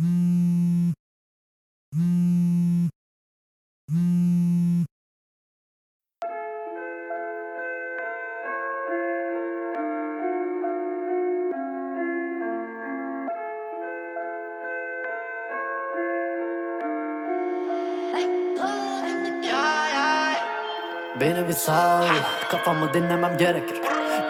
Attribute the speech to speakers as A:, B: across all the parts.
A: Beni bir sal, kafamı dinlemem gerekir.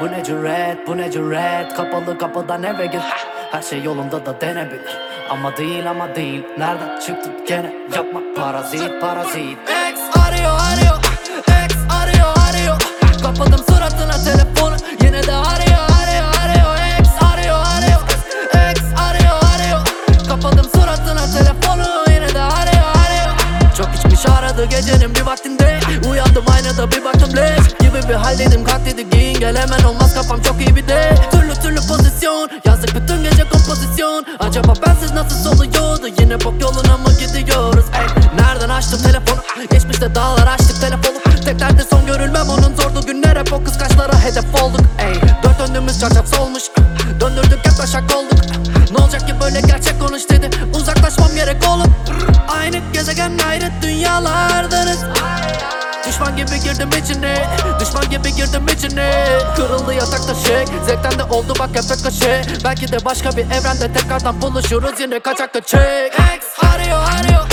A: Bu ne cüret, bu ne cüret? Kapalı kapıdan eve gir. Her şey yolunda da denebilir Ama değil ama değil. Nereden çıktı gene? Yapma. Parazit parazit. Ex arıyor arıyor. Ex arıyor arıyor. Kapadım suratına telefonu. Yine de arıyor arıyor arıyor. Ex arıyor arıyor. Ex arıyor arıyor. Kapadım suratına telefonu. Yine de arıyor arıyor. Çok içmiş aradı gecenin bir vaktinde. Uyandım aynada bir baktım leş. Gibi bir haldeydim kalk dedi giyin. Gel hemen olmaz kafam çok iyi bir de. Türlü türlü pozisyon. Yazdık bütün gece kompozisyon. Acaba bensiz nasıl oluyordu Yine bok yoluna mı gidiyoruz? Ey Nereden açtım telefonu? Geçmişte dağlar açtık telefonu. Tek derdi son görülmem onun zordu günler Hep o kıskaçlara hedef olduk. Ey Dört önümüz çarçap solmuş. Döndürdük hep taşak olduk. Ne olacak ki böyle gerçek konuş dedi. Uzaklaşmam gerek oğlum. Aynı gezegen ayrı dünyalardanız Düşman gibi girdim içine. Düşman gibi girdim içine. Kırıldı yatakta şey Zevkten de oldu bak hep kaşe Belki de başka bir evrende tekrardan buluşuruz Yine kaçakta çek. Ex arıyor arıyor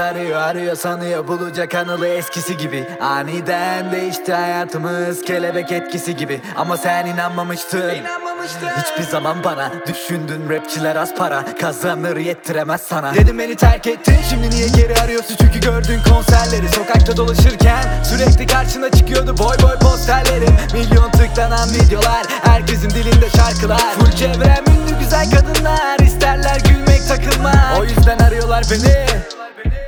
A: Ex arıyor arıyor
B: sanıyor. Bulacak anılı eskisi gibi. Aniden değişti hayatımız. Kelebek etkisi gibi. Ama sen inanmamıştın. Hiçbir zaman bana düşündün. Rapçiler az para. Kazanır yettiremez sana. Dedim beni terk ettin. Şimdi niye geri arıyorsun? Çünkü gördün konserleri. Sokakta dolaşırken Sürekli karşına çıkıyordu. Boy boy posterlerim. Milyon tıklanan videolar. Herkesin dilinde şarkılar. Full çevrem ünlü güzel kadınlar. İsterler gülmek takılma O yüzden arıyorlar beni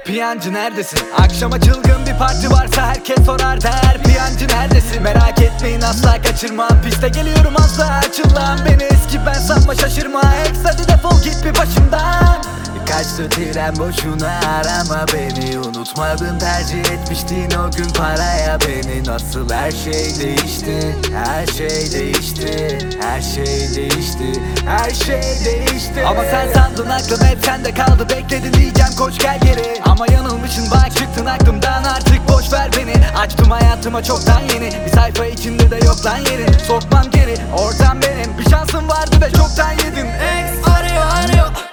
B: Piyancı neredesin? Akşama çılgın bir parti varsa herkes sorar der. Piyancı neredesin? Merak etmeyin asla kaçırmam Piste geliyorum asla açıl lan beni eski ben sanma şaşırma. Ex hadi defol git bir başımdan. Kaçtı tren boşuna arama beni. Unutmadın tercih etmiştin. O gün paraya beni. Nasıl her şey değişti? Her şey değişti. Her şey değişti. Her şey değişti. Ama sen sandın aklım hep sende kaldı. Bekledin diyeceğim koş gel geri Açtım hayatıma çoktan yeni. Bir sayfa içinde de yok lan yerin Sokmam geri ortam benim. Bir şansım vardı ve çoktan yedin
A: Ex arıyor arıyor